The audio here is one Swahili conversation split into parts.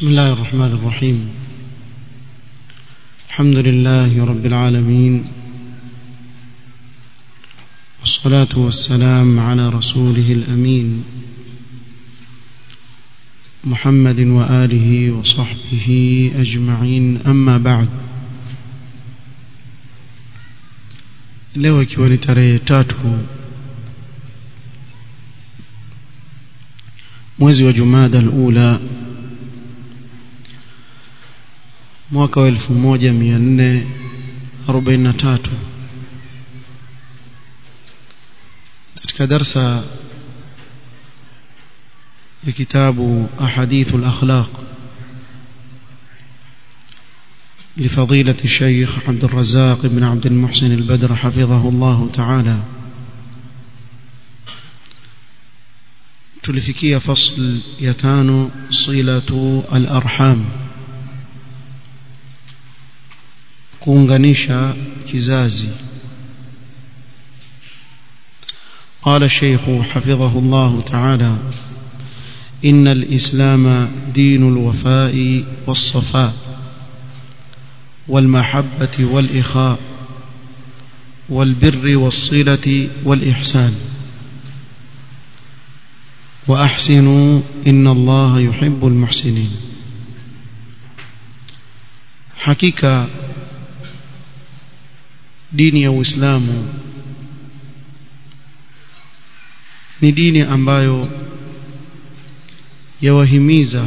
بسم الله الرحمن الرحيم. الحمد لله رب العالمين. والصلاة والسلام على رسوله الأمين. محمد وآله وصحبه أجمعين. أما بعد. leo ikiwa ni tarehe alula mwaka wa elfu moja mia nne arobaini na tatu. Katika darsa ya kitabu ahadithu lakhlaq لفضيلة الشيخ عبد الرزاق بن عبد المحسن البدر حفظه الله تعالى تلفكية فصل يتان صلة الأرحام kuunganisha kizazi. قال الشيخ حفظه الله تعالى إن الإسلام دين الوفاء والصفاء والمحبة والإخاء والبر والصلة والإحسان وأحسنوا إن الله يحب المحسنين حقيقة dini ya Uislamu ni dini ambayo yawahimiza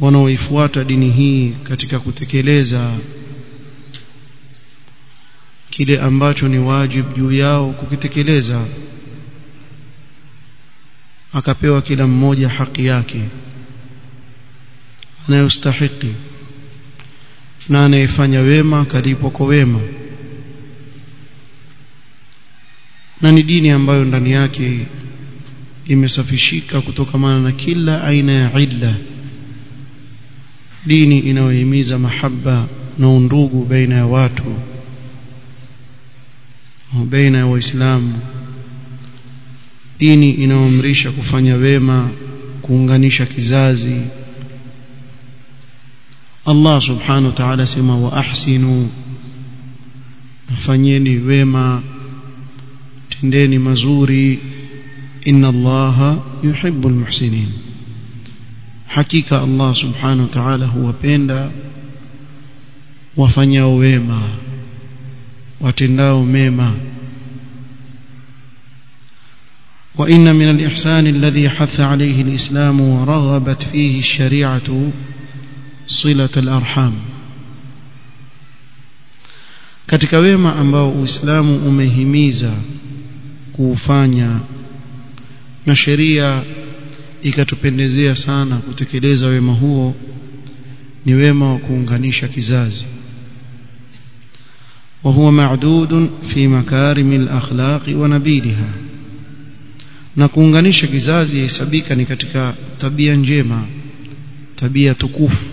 wanaoifuata dini hii katika kutekeleza kile ambacho ni wajibu juu yao kukitekeleza akapewa kila mmoja haki yake anayostahiki na anayefanya wema kalipo kwa wema. Na ni dini ambayo ndani yake imesafishika kutokamana na kila aina ya illa. Dini inayohimiza mahaba na undugu baina ya watu baina ya waislamu. Dini inayoamrisha kufanya wema kuunganisha kizazi الله سبحانه وتعالى سما واحسنوا فنيني وما تنديني مزوري ان الله يحب المحسنين حقيقة الله سبحانه وتعالى هو بيندا وفنيا وما وتنداو ميما وإن من الإحسان الذي حث عليه الإسلام ورغبت فيه الشريعة صلة الأرحام katika wema ambao Uislamu umehimiza kuufanya na sheria ikatupendezea sana kutekeleza wema huo ni wema wa kuunganisha kizazi وهو معدود في مكارم الأخلاق ونبيلها na kuunganisha kizazi yahesabika ni katika tabia njema tabia tukufu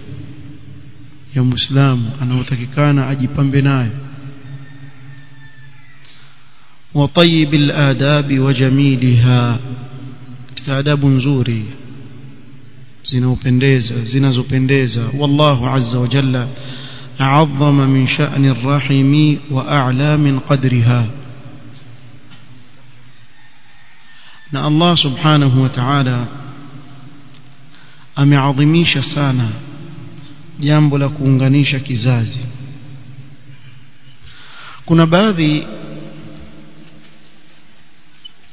Ya muislamu anaotakikana ajipambe nayo wa tayyibil adabi wa jamiliha katika adabu nzuri zinaopendeza zinazopendeza wallahu azza wa jalla a'azzama min sha'ni ar-rahimi wa a'la min qadriha na Allah subhanahu wa ta'ala ameadhimisha sana jambo la kuunganisha kizazi. Kuna baadhi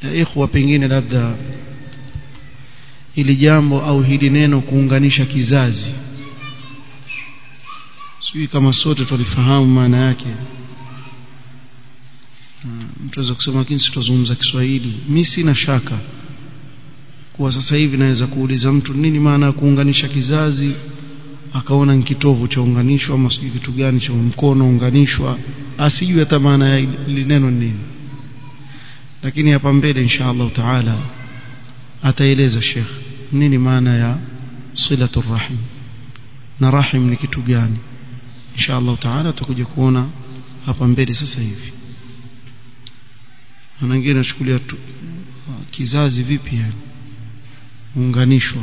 ya ikhwa pengine labda ili jambo au hili neno kuunganisha kizazi. Sijui kama sote tulifahamu maana yake. Mtu aweza kusema lakini sitazungumza Kiswahili. Mimi sina shaka kuwa sasa hivi naweza kuuliza mtu nini maana ya kuunganisha kizazi akaona kitovu cha unganishwa ama sijui kitu gani cha mkono unganishwa asijui hata maana ya ile neno nini. Lakini hapa mbele insha Allah taala ataeleza Sheikh nini maana ya silatul rahim na rahim ni kitu gani. Insha Allah taala tutakuja kuona hapa mbele sasa hivi. Na wengine nachukulia kizazi vipi yani? Unganishwa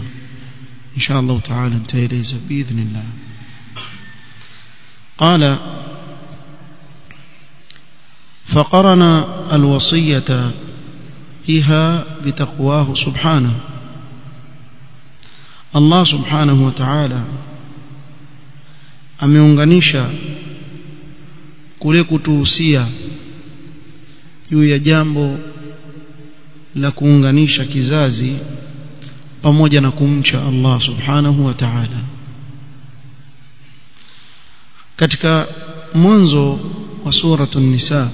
insha Allah taala nitaeleza biidhnillah قال فقرن الوصية فيها بتقواه سبحانه الله سبحانه وتعالى ameunganisha kule kutuhusia juu ya jambo la kuunganisha kizazi pamoja na kumcha Allah subhanahu wa ta'ala katika mwanzo wa suratu nisa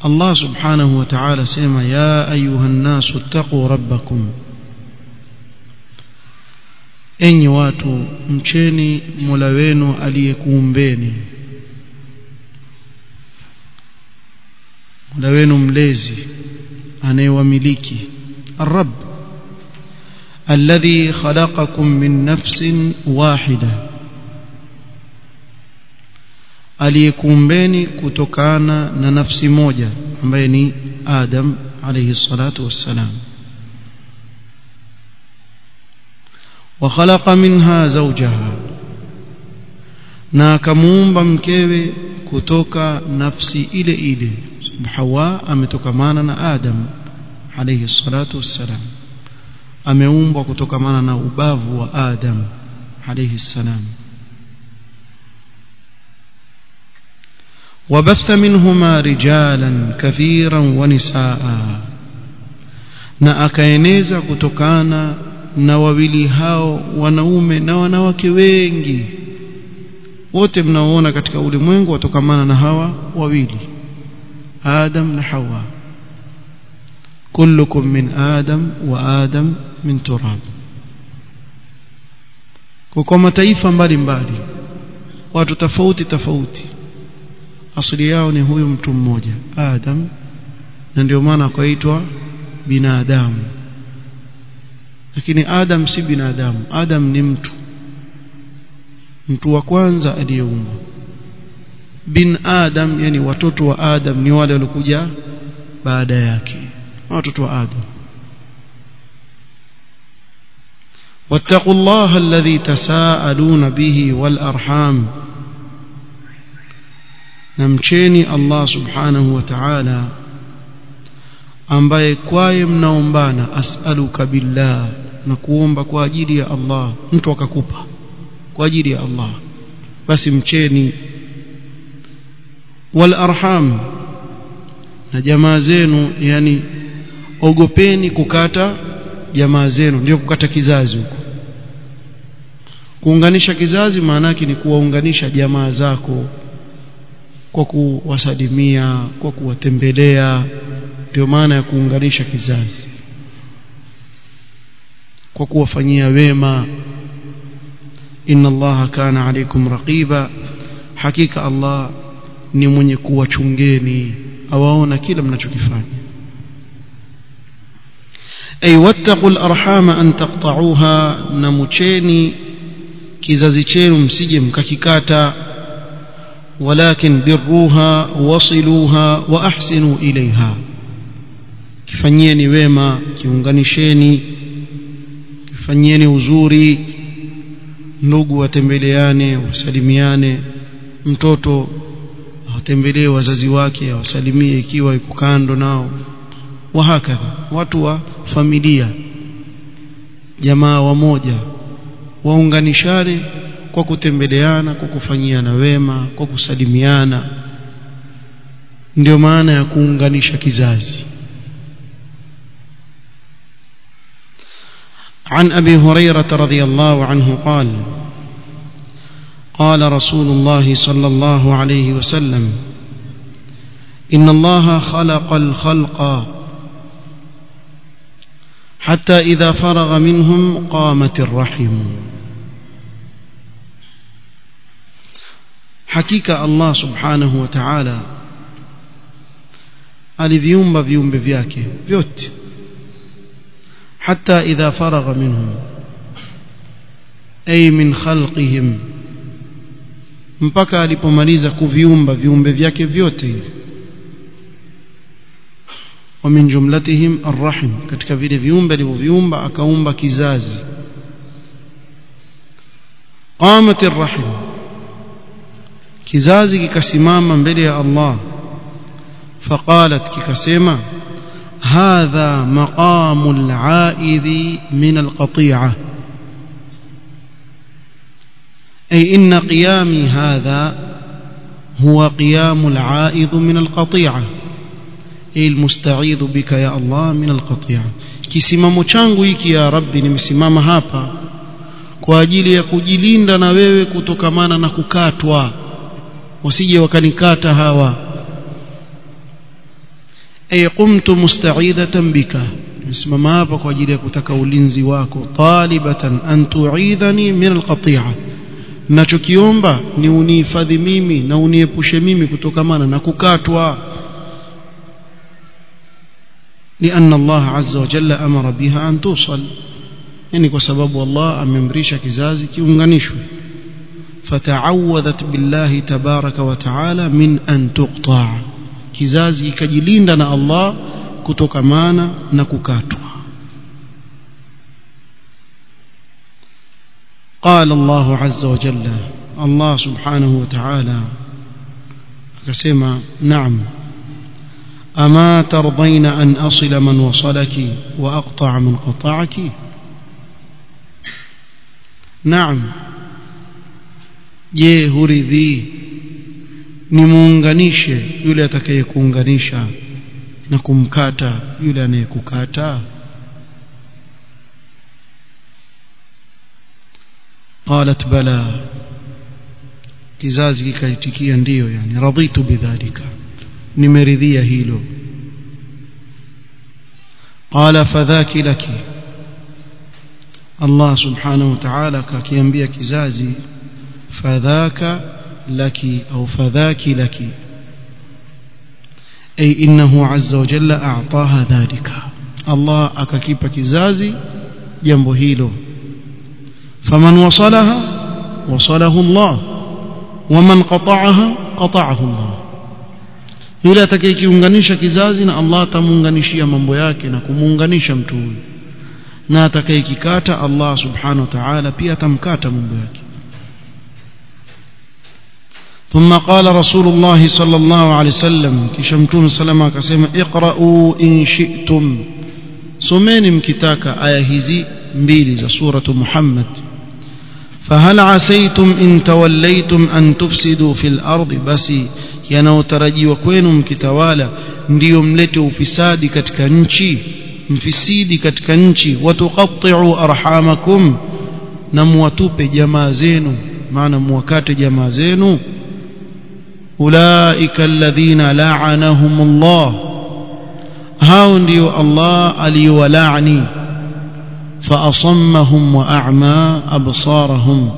Allah subhanahu wa ta'ala sema ya ayuha nasu taqu rabbakum enyi watu mcheni Mola wenu aliyekuumbeni Mola wenu mlezi anayewamiliki الرب الذي خلقكم من نفس واحدة. أليكمبيني كتوكانا نفس موجة بيني آدم عليه الصلاة والسلام وخلق منها زوجها na akamuumba mkewe kutoka nafsi ile ile. Hawa ametokamana na adam alaihi salatu wassalam. ameumbwa kutokamana na ubavu wa Adam alayhi salam وبث منهما رجالا كثيرا ونساء na akaeneza kutokana na wawili hao wanaume na wanawake wengi wote mnaoona katika ulimwengu watokamana na hawa wawili Adam na Hawa kullukum من آدم وآدم من تراب kwa mataifa mbalimbali watu tofauti tofauti asili yao ni huyu mtu mmoja Adam na ndio maana akaitwa binadamu. Lakini Adam si binadamu Adam ni mtu. Mtu wa kwanza aliyeumbwa. Bin Adam yani watoto wa Adam ni wale waliokuja baada yake watoto wa Adam واتقوا الله الذي تساءلون به والأرحام namcheni Allah subhanahu wa ta'ala ambaye kwaye mnaombana as'aluka billah na kuomba kwa ajili ya Allah mtu akakupa kwa ajili ya Allah basi mcheni wal arham na jamaa zenu yani ogopeni kukata jamaa zenu ndio kukata kizazi huko. Kuunganisha kizazi maana yake ni kuwaunganisha jamaa zako kwa kuwasalimia kwa kuwatembelea ndio maana ya kuunganisha kizazi. Kwa kuwafanyia wema. Inna allaha kana alaykum raqiba. Hakika allah ni mwenye kuwachungeni awaona kila mnachokifanya ay wattaqul arhama an taqta'uha na mucheni kizazi chenu msije mkakikata. Walakin birruha wasiluha wa ahsinu ilaiha kifanyieni wema kiunganisheni kifanyieni uzuri. Ndugu watembeleane wasalimiane. Mtoto awatembelee wazazi wake awasalimie ikiwa yuko kando nao wahakadha watu wa familia jamaa wamoja waunganishane kwa kutembeleana kwa kufanyiana wema kwa kusalimiana ndio maana ya kuunganisha kizazi عن أبي هريرة رضي الله عنه قال قال رسول الله صلى الله عليه وسلم إن الله خلق الخلق حتى إذا فرغ منهم قامت الرحم. حقيقة الله سبحانه وتعالى أليوم بيوم بفياكه بيوت حتى إذا فرغ منهم أي من خلقهم. مبكى لبماليزك فيوم بفياكه بيوت بيوت min jumlatihim arrahim katika vile viumbe alivyoviumba akaumba kizazi qamat arrahim kizazi kikasimama mbele ya Allah faqalat kikasema hadha maqamu al-aidhi min al-qati'ah أي إن قيامي هذا هو قيام العائض من القطيعة المستعيذ بك يا الله من القطيعة kisimamo changu hiki ya rabbi nimesimama hapa kwa ajili ya kujilinda na wewe kutokamana na kukatwa wasije wakanikata hawa ay qumtu musta'idatan bika nimesimama hapa kwa ajili ya kutaka ulinzi wako talibatan an tu'idhani min alqati'a nachokiomba ni unihifadhi mimi na uniepushe mimi kutokamana na kukatwa لأن الله عز وجل أمر بها أن توصل. يعني كسبب الله أممريش كزازي كيونغانيشو فتعوذت بالله تبارك وتعالى من أن تقطع. كزازي كجلين لنا الله كتوكمانا نككاتوا قال الله عز وجل الله سبحانه وتعالى كسمع نعم. أما ترضين أن أصل من وصلك وأقطع من قطعك؟ نعم. جيه رذي نمونغنيش يولي تكيكونغنيش نكم كاتا يولي نيكو كاتا قالت بلى كزازي كايتكيا ديو يعني رضيت بذلك. Nimeridhia hilo qala fadhaki laki Allah subhanahu wa ta'ala kakiambia kizazi fadhaka laki au fadhaki laki ay innahu azza wa jalla a'taha dhalika Allah akakipa kizazi jambo hilo faman wasalaha wasalahu Allah waman qata'aha qata'ahu Allah yule atakayekiunganisha kizazi na Allah atamuunganishia mambo yake na kumuunganisha mtu huyu na atakayekikata Allah subhanahu wa ta'ala pia atamkata mambo yake ثم قال رسول الله صلى الله عليه وسلم كشمتون سلام كسيما اقرأوا إن شئتم سمين مكتاك آية هزي مبيلي سورة محمد فهل عسيتم إن توليتم أن تفسدوا في الأرض بس yanayotarajiwa kwenu mkitawala ndiyo mlete ufisadi katika nchi mfisidi katika nchi watuqatti'u arhamakum na muwatupe jamaa zenu maana muwakate jamaa zenu ulaika alladhina la'anahum Allah hao ndio Allah aliyowalaani فأصمهم وأعمى أبصارهم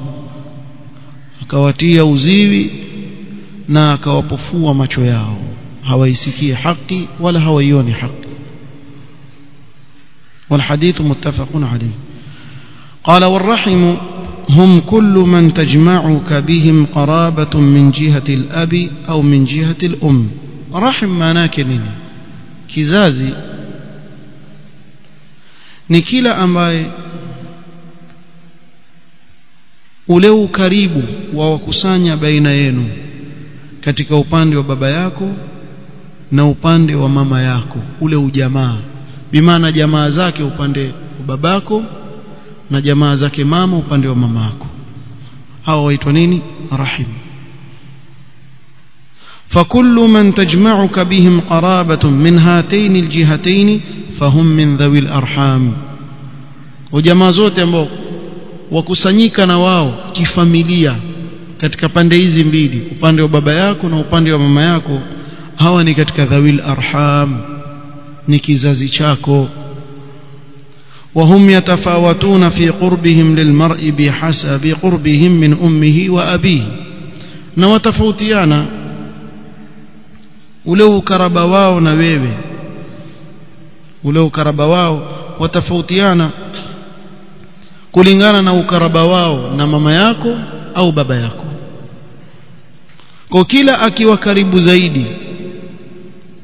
akawatia uziwi na akawapofua macho yao hawaisikii haki wala hawaioni haki والحديث متفق عليه قال والرحم هم كل من تجمعك بهم قرابة من جهة الأب أو من جهة الأم رحم معناك nini kizazi ni kila ambaye ule ukaribu wa wakusanya baina yenu katika upande wa baba yako na upande wa mama yako ule ujamaa bimaana jamaa zake upande wa babako na jamaa zake mama upande wa mamako hao waitwa nini rahim فكل من تجمعك بهم قرابة من هاتين الجهتين فهم من ذوي الأرحام وجماعة zote ambao wakusanyika na wao kifamilia katika pande hizi mbili upande wa baba yako na upande wa mama yako hawa ni katika dhawil arham ni kizazi chako وهم يتفاوتون في قربهم للمرء بحسب قربهم من أمه وأبيه na watafautiana ule ukaraba wao na wewe ule ukaraba wao watafautiana kulingana na ukaraba wao na mama yako au baba yako kwa kila akiwa karibu zaidi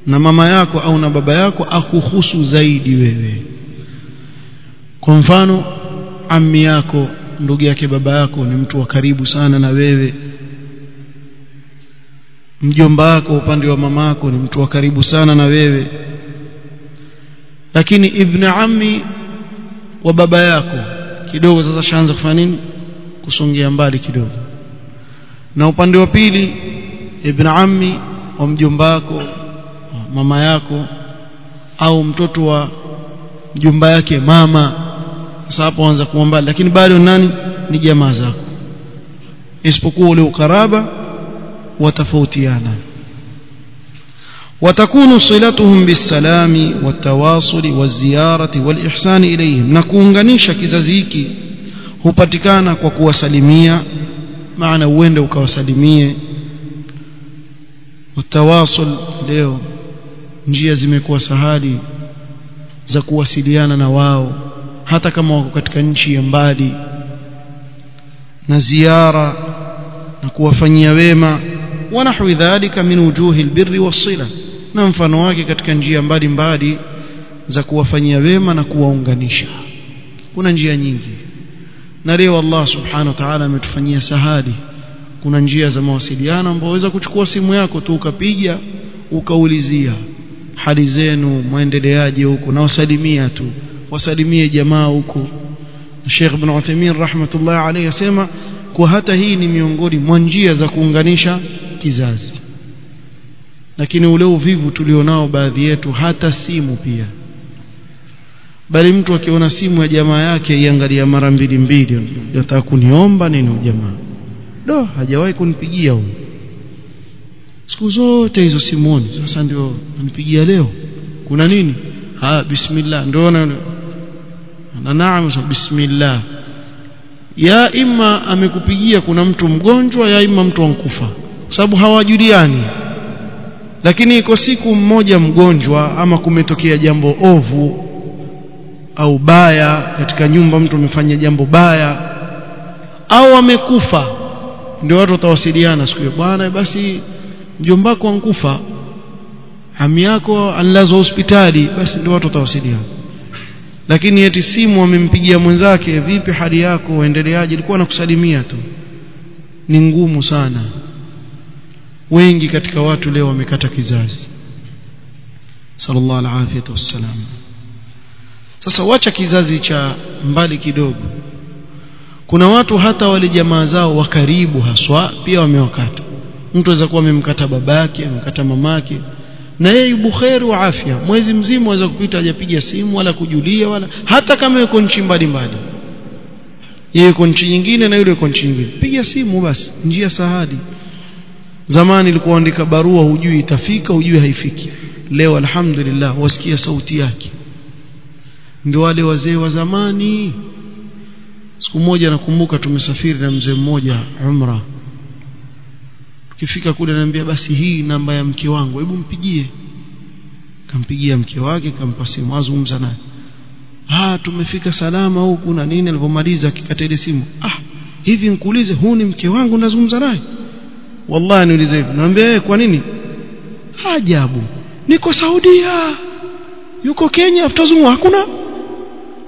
na mama yako au na baba yako akuhusu zaidi wewe. Kwa mfano ammi yako ndugu yake baba yako ni mtu wa karibu sana na wewe. Mjomba wako upande wa mama yako ni mtu wa karibu sana na wewe. Lakini ibn ammi wa baba yako kidogo sasa shaanza kufanya nini? Kusongea mbali kidogo. Na upande wa pili ibn ammi wa mjomba wako mama yako au mtoto wa mjomba yake mama sasa hapo anza kuwa mbali lakini bado nani ni jamaa zako isipokuwa ule ukaraba watafautiana وتكون صلتهم بالسلام والتواصل والزيارة والإحسان إليهم نكونغنيشا kizazi hiki hupatikana kwa kuwasalimia maana uende ukawasalimie mtawasul leo njia zimekuwa sahali za kuwasiliana na wao hata kama wako katika nchi ya mbali na ziara na kuwafanyia wema wanahwi dhalika min wujuhi albirri wasila na mfano wake katika njia mbalimbali mbali za kuwafanyia wema na kuwaunganisha. Kuna njia nyingi na leo Allah subhanahu wa ta'ala ametufanyia sahali kuna njia za mawasiliano ambao waweza kuchukua simu yako tu ukapiga ukaulizia hali zenu muendeleaje huko? Na wasalimia tu wasalimie jamaa huko. Sheikh Ibn Uthaymeen rahmatullah alayhi asema kwa hata hii ni miongoni mwa njia za kuunganisha kizazi. Lakini ule uvivu tulionao baadhi yetu hata simu pia. Bali mtu akiona simu ya jamaa yake iangalia mara mbili mbili. Yataka kuniomba nini jamaa do hajawahi kunipigia huyo siku zote hizo simuoni. Sasa ndio anipigia leo. Kuna nini? Ha bismillah. Ndio na na naam bismillah. Ya imma amekupigia kuna mtu mgonjwa ya ima mtu ankufa kwa sababu hawajuliani. Lakini iko siku mmoja mgonjwa ama kumetokea jambo ovu au baya katika nyumba mtu amefanya jambo baya au amekufa ndio watu watawasiliana siku hiyo. Bwana basi mjomba wako ankufa ami yako anlazwa hospitali basi ndio watu watawasiliana. Lakini eti simu amempigia mwenzake vipi hali yako waendeleaje? Ilikuwa nakusalimia tu. Ni ngumu sana. Wengi katika watu leo wamekata kizazi. Sallallahu alaihi wasallam sasa wacha kizazi cha mbali kidogo kuna watu hata wale jamaa zao wa karibu haswa pia wamewakata. Mtu aweza kuwa amemkata babake amemkata mamake. Na yeye bukheri wa afya. Mwezi mzima aweza kupita hajapiga simu wala kujulia wala hata kama yuko nchi mbalimbali. Yeye yuko nchi nyingine na yule yuko nchi nyingine. Piga simu basi njia sahali zamani ilikuwa andika barua hujui itafika hujui haifiki. Leo alhamdulillah wasikia sauti yake. Ndio wale wazee wa zamani siku moja nakumbuka tumesafiri na mzee mmoja umra. Tukifika kule ananiambia basi hii namba ya mke wangu hebu mpigie. Kampigia mke wake kampa simu azungumza naye. Ah tumefika salama huku na nini? Alipomaliza akikata ile simu. Ah hivi nikuulize huu ni mke wangu nazungumza naye? Wallahi niulize hivi. Naambia kwa nini? Ajabu niko Saudia yuko Kenya tutazungumza hakuna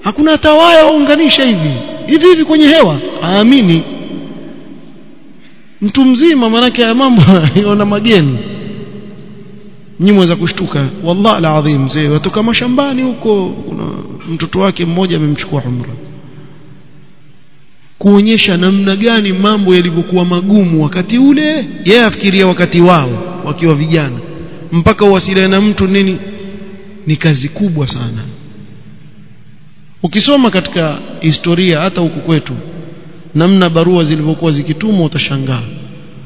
hakuna tawaya waunganisha hivi hivi hivi kwenye hewa? Aamini. Mtu mzima manake ya mambo yana mageni. Nyinyi za kushtuka. Wallahi alazim mzee watoka mashambani huko kuna mtoto wake mmoja amemchukua umra. Kuonyesha namna gani mambo yalivyokuwa magumu wakati ule yeye afikiria wakati wao wakiwa vijana. Mpaka uwasiliane na mtu nini? Ni kazi kubwa sana ukisoma katika historia hata huku kwetu namna barua zilivyokuwa zikitumwa utashangaa.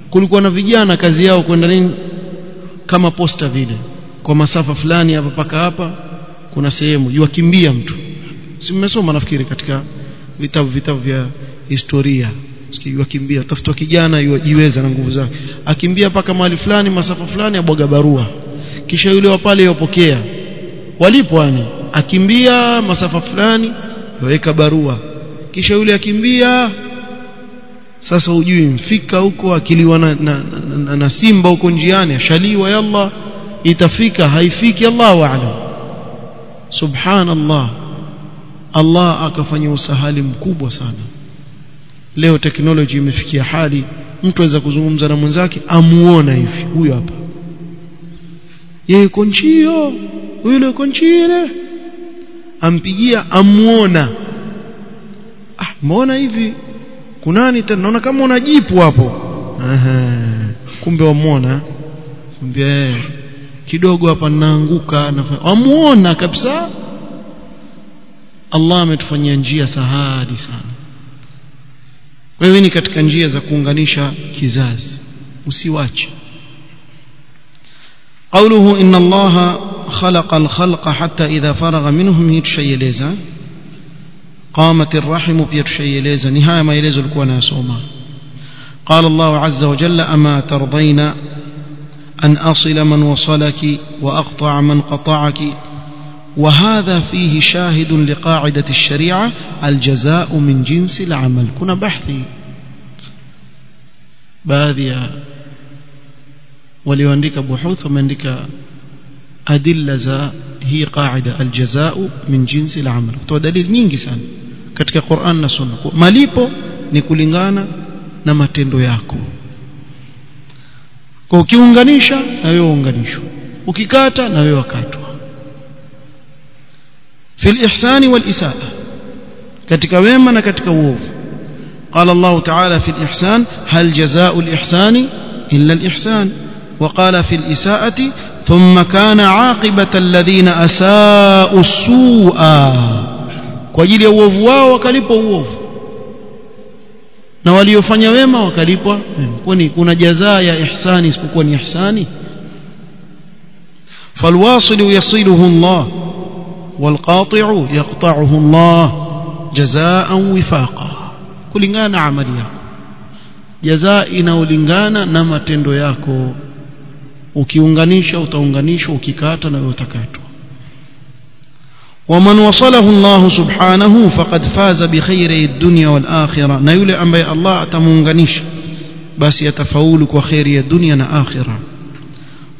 Kulikuwa na vijana kazi yao kwenda nini? Kama posta vile kwa masafa fulani hapa paka hapa kuna sehemu yuakimbia mtu. Si mmesoma nafikiri katika vitabu vitabu vya historia? Yuakimbia tafuta kijana yuajiweza na nguvu zake. Akimbia paka mahali fulani masafa fulani abwaga barua. Kisha yule wa pale yopokea. Walipo yani akimbia masafa fulani yaweka barua. Kisha yule akimbia sasa hujui mfika huko akiliwa na, na, na, na, na simba huko njiani ashaliwa yalla itafika haifiki Allahu a'lam. Subhanallah. Allah akafanya usahali mkubwa sana. Leo teknoloji imefikia hali mtu aweza kuzungumza na mwenzake amuona hivi huyo hapa. Yeye yuko nchio yule yuko nchile ampigia amuona. Ah muona hivi? Kunani tena? Naona kama una jipu hapo. Kumbe wamuona. Kumbe kidogo hapa naanguka wamuona kabisa. Allah ametufanyia njia sahadi sana. Wewe ni katika njia za kuunganisha kizazi. Usiwache قوله إن الله خلق الخلق حتى إذا فرغ منهم يتشيلeza قامت الرحم بيتشيلeza نهاية ما يلزو الكوانا يسوما قال الله عز وجل أما ترضين أن أصل من وصلك وأقطع من قطعك؟ وهذا فيه شاهد لقاعدة الشريعة الجزاء من جنس العمل. كنا بحثي. baadhi walioandika buhuth wameandika adilla za hii qaida aljazau min jinsi lamal kutoa dalili nyingi sana katika Qur'an na Sunna. Malipo ni kulingana na matendo yako. Kwa ukiunganisha na wewe unganishwa ukikata na wewe wakatwa fi lihsani walisaa katika wema na katika uovu. Qala Allah ta'ala fi ihsan hal jazau al ihsani illa al وقال في الإساءة ثم كان عاقبة الذين أساءوا السوء. كوجيلي ووفوا وكاليبوا ووف نوالي يفني ويما وكاليبوا كوني كنا جزايا إحساني سبكوني إحساني فالواصل يصيله الله والقاطع يقطعه الله جزاء وفاقا كل إنغان عمل يكو جزاء إنو لنغان ياكو ukiunganisha utaunganishwa ukikata na utakatwa ومن وصله الله سبحانه فقد فاز بخير الدنيا والآخرة na yule ambaye Allah atamuunganisha basi atafaulu kwa khairi ya dunia na akhirah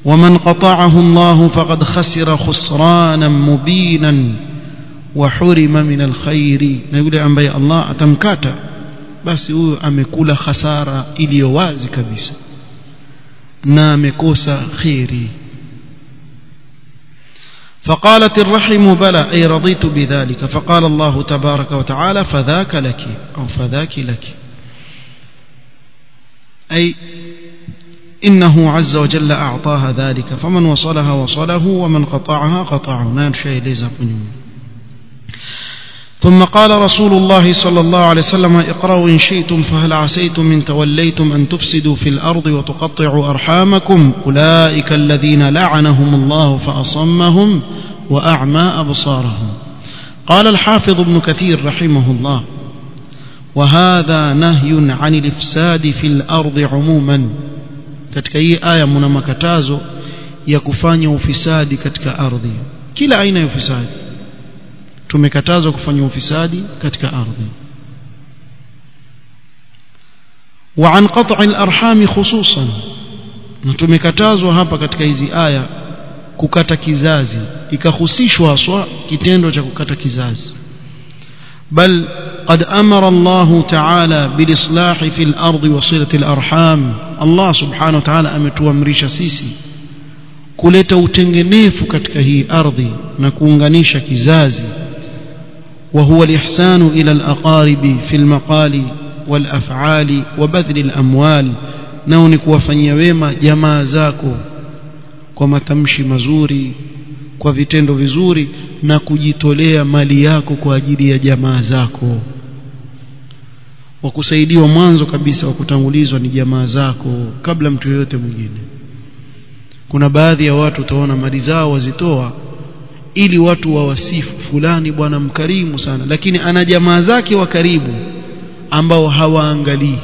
ومن قطعه الله فقد خسر خسرانا مبينا وحرم من الخير na yule ambaye Allah atamkata basi huyo amekula hasara iliyo wazi kabisa Na amekosa khairi فقالت الرحم بلى أي رضيت بذلك. فقال الله تبارك وتعالى فذاك لك أو فذاك لك أي إنه عز وجل أعطاها ذلك فمن وصلها وصله ومن قطعها قطعه. نان شيء ليس ثم قال رسول الله صلى الله عليه وسلم اقرأوا إن شئتم فهل عسيتم إن توليتم أن تفسدوا في الأرض وتقطعوا أرحامكم؟ أولئك الذين لعنهم الله فأصمهم وأعمى أبصارهم. قال الحافظ ابن كثير رحمه الله وهذا نهي عن الإفساد في الأرض عموما. katika hii aya mna makatazo ya kufanya ufisadi katika ardhi kila aina ya ufisadi tumekatazwa kufanya ufisadi katika ardhi وعن قطع الارحام خصوصا na tumekatazwa hapa katika hizi aya kukata kizazi ikahusishwa haswa kitendo cha kukata kizazi بل قد أمر الله تعالى بالإصلاح في الأرض وصلة الأرحام الله سبحانه وتعالى ametuamrisha sisi kuleta utengenefu katika hii ardhi na kuunganisha kizazi وهو الإحسان إلى الأقارب في المقال والأفعال وبذل الأموال نوني kuwafanyia wema jamaa zako kwa matamshi mazuri kwa vitendo vizuri na kujitolea mali yako kwa ajili ya jamaa zako wa kusaidiwa mwanzo kabisa wa kutangulizwa ni jamaa zako kabla mtu yeyote mwingine kuna baadhi ya watu utaona mali zao wazitoa ili watu wawasifu. Fulani bwana mkarimu sana lakini ana jamaa zake wa karibu ambao hawaangalii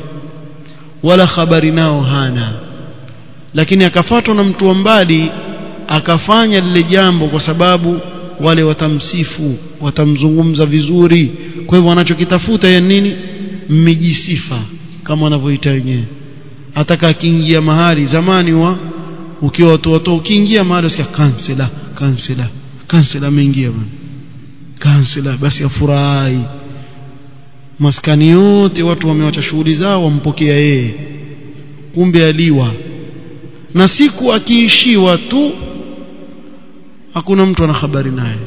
wala habari nao hana. Lakini akafatwa na mtu wa mbali akafanya lile jambo kwa sababu wale watamsifu watamzungumza vizuri. Kwa hivyo wanachokitafuta ya nini? Mmejisifa kama wanavyoita wenyewe. Ataka akiingia mahali zamani wa ukiwa watu watu ukiingia mahali usikia kansela kansela kansela ameingia bwana. Kansela basi afurahi. Maskani yote watu wamewacha shughuli zao wampokea yeye. Kumbe aliwa. Na siku akiishiwa tu hakuna mtu ana habari naye.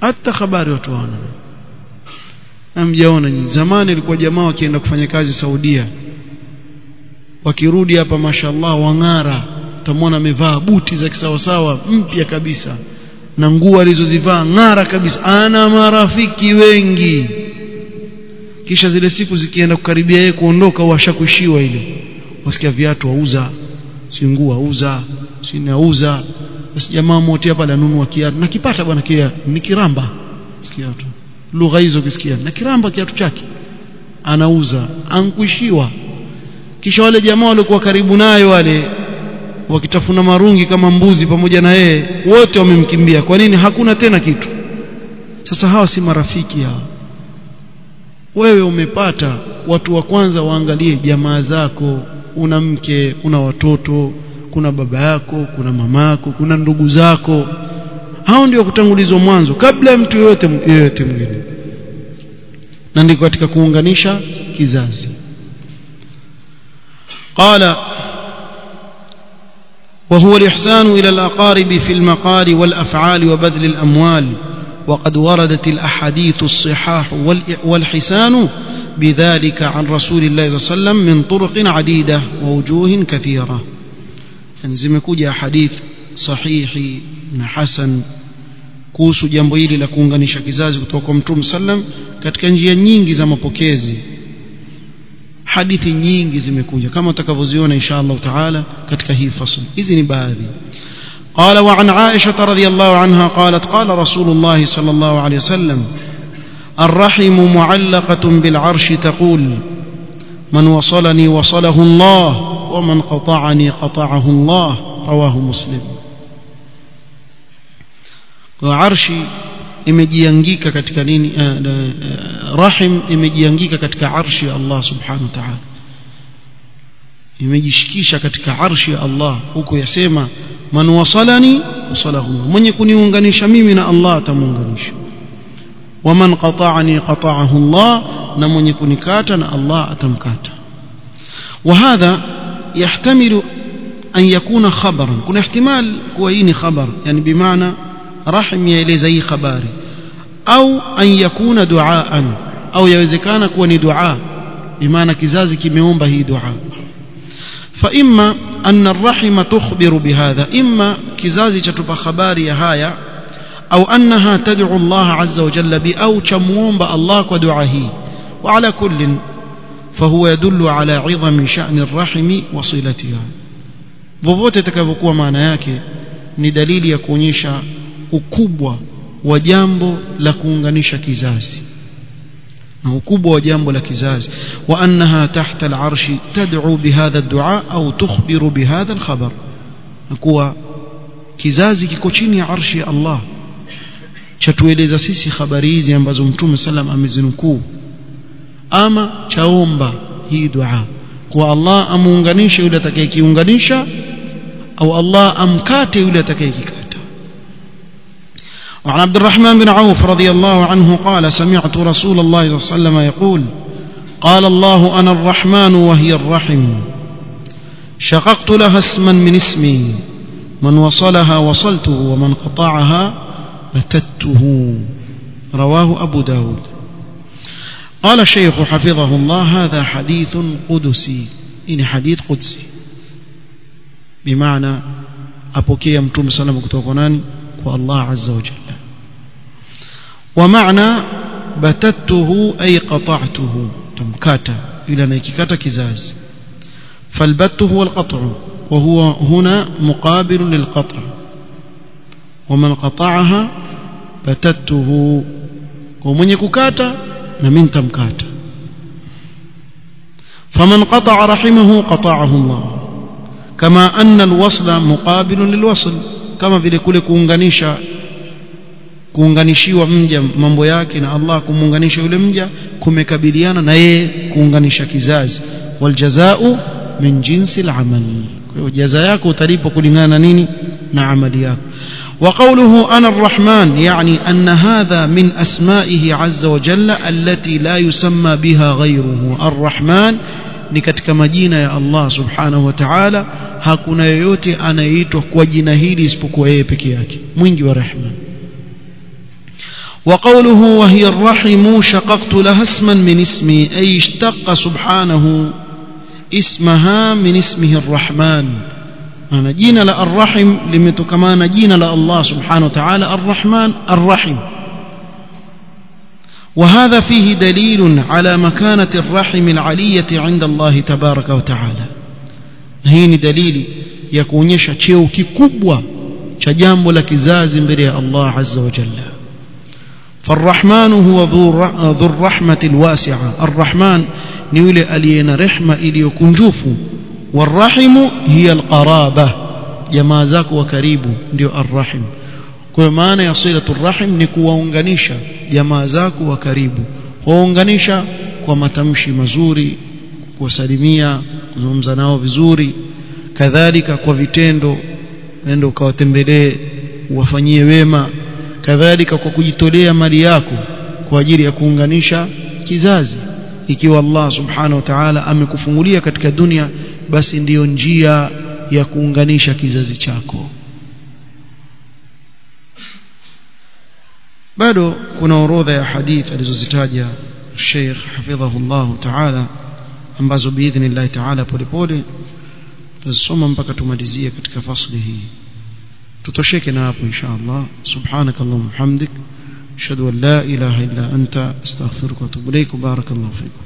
Hata habari watu wana amjaona nyinyi zamani ilikuwa jamaa wakienda kufanya kazi Saudia. Wakirudi hapa mashallah wang'ara. Utamwona amevaa buti za kisawasawa mpya kabisa na nguo alizozivaa ng'ara kabisa. Ana marafiki wengi. Kisha zile siku zikienda kukaribia yeye kuondoka washakushiwa ile. Wasikia viatu auza si nguo auza si nauza basi jamaa mmoja hapa ananunua kiatu. Nakipata bwana kia ni kiramba. Sikia tu. Lugha hizo kisikia na kiramba kiatu chake. Anauza. Ankuishiwa. Kisha wale jamaa waliokuwa karibu naye wale wakitafuna marungi kama mbuzi pamoja na yeye wote wamemkimbia. Kwa nini? Hakuna tena kitu. Sasa hawa si marafiki hawa. Wewe umepata watu wa kwanza waangalie jamaa zako. Una mke una watoto kuna baba yako kuna mama yako kuna ndugu zako. Hao ndio kutangulizwa mwanzo kabla ya mtu yote yote mwingine. Na ndiko katika kuunganisha kizazi. Qala وهو الإحسان إلى الأقارب في المقال والأفعال وبذل الأموال وقد وردت الأحاديث الصحاح والحسان بذلك عن رسول الله صلى الله عليه وسلم من طرق عديدة ووجوه كثيرة. يعني zimekuja hadith sahihi na hasan kuhusu jambo hili la kuunganisha kizazi kutoka kwa mtume sallam katika njia nyingi za mapokezi hadithi nyingi zimekuja kama utakavyoziona insha Allah taala katika hii fasl. Hizi ni baadhi. قال وعن عائشة رضي الله عنها قالت قال رسول الله صلى الله عليه وسلم الرحم معلقة بالعرش تقول من وصلني وصله الله ومن قطعني قطعه الله رواه مسلم وعرشي imejiangika katika nini uh, uh, rahim imejiangika katika arshi ya Allah subhanahu wa ta'ala imejishikisha katika arshi ya Allah huko yasema man wasalani wasalahu mwenye kuniunganisha mimi na Allah atamuunganisha waman qata'ani qata'ahu Allah na mwenye kunikata na Allah atamkata وهذا يحتمل أن يكون خبرا كنا احتمال كوين خبر يعني بمعنى رحم يلزي خباري au an yakuna duaan au yawezekana kuwa ni dua bimaana kizazi kimeomba hii dua fa imma anna arrahima tukhbiru bihadha imma kizazi chatupa habari ya haya au annaha tad'u Allah azza wa jalla bi au chamuomba Allah kwa dua hii wa ala kullin فهو يدل على عظم شأن الرحم وصلتها vovote itakavyokuwa maana yake ni dalili ya kuonyesha ukubwa wa jambo la kuunganisha kizazi na ukubwa wa jambo la kizazi. Wa annaha tahta al-arshi tad'u bihadha ad-du'a au tukhbiru bihadha al-khabar. Kuwa kizazi kiko chini ya arshi ya Allah. Chatueleza sisi habari hizi ambazo mtume sallam amezinukuu. Ama chaomba hii dua. Kwa Allah amuunganishe yule atakayekiunganisha au Allah amkate yule atakayekikata وعن عبد الرحمن بن عوف رضي الله عنه قال سمعت رسول الله صلى الله عليه وسلم يقول قال الله أنا الرحمن وهي الرحم. شققت لها اسما من اسمي من وصلها وصلته ومن قطعها بتته رواه أبو داود. قال الشيخ حفظه الله هذا حديث قدسي. إن حديث قدسي. بمعنى أبوكي أمتم سلام كتوقناني والله عز وجل. ومعنى بتته أي قطعته. تمكاتا إلى نيككاتا كزاز. فالبت هو القطع. وهو هنا مقابل للقطع. ومن قطعها بتته. ومن يككاتا نمن تمكاتا فمن قطع رحمه قطعه الله. كما أن الوصل مقابل للوصل. Kama vile kule kuunganisha kuunganishiwa mja mambo yake na Allah kumuunganisha yule mja kumekabiliana na yeye kuunganisha kizazi waljazau min jinsi al-amal jaza yako utalipwa kulingana na nini na amali yako وقوله أنا الرحمن يعني أن هذا من أسمائه عز وجل التي لا يسمى بها غيره الرحمن ni katika majina ya Allah subhanahu wa ta'ala hakuna yoyote anayeitwa kwa jina hili isipokuwa yeye peke yake mwingi wa rehema وقوله وهي الرحم شققت لها اسما من اسمي أي اشتق سبحانه اسمها من اسمه الرحمن أنا جينا للرحم لمتكمان جينا لله سبحانه وتعالى الرحمن الرحم وهذا فيه دليل على مكانة الرحم العلية عند الله تبارك وتعالى. هي دليل يكونيش cheo kikubwa cha jambo la kizazi mbele ya Allah azza فالرحمن هو ذو الرحمة الواسعة. الرحمن نيولي ألينا رحمة إلي كنجوف والرحم هي القرابة. جمازاك وكريب ndio الرحم. Kwa maana ya silatu rahim ni kuwaunganisha jamaa zako wa karibu. Kuwaunganisha kwa matamshi mazuri kuwasalimia kuzungumza nao vizuri kadhalika kwa vitendo nenda ukawatembelee uwafanyie wema kadhalika kwa kujitolea mali yako kwa ajili ya kuunganisha kizazi. Ikiwa Allah subhanahu wa ta'ala amekufungulia katika dunia basi ndiyo njia ya kuunganisha kizazi chako bado kuna orodha ya hadith alizozitaja Sheikh hafidhahullah ta'ala ambazo biidhnillah ta'ala polepole tutasoma mpaka tumalizie katika fasli hii tutosheke na hapo insha Allah subhanakallahumma hamdik ashhadu an la ilaha illa anta astaghfiruka wa atubu ilaik barakallahu fikum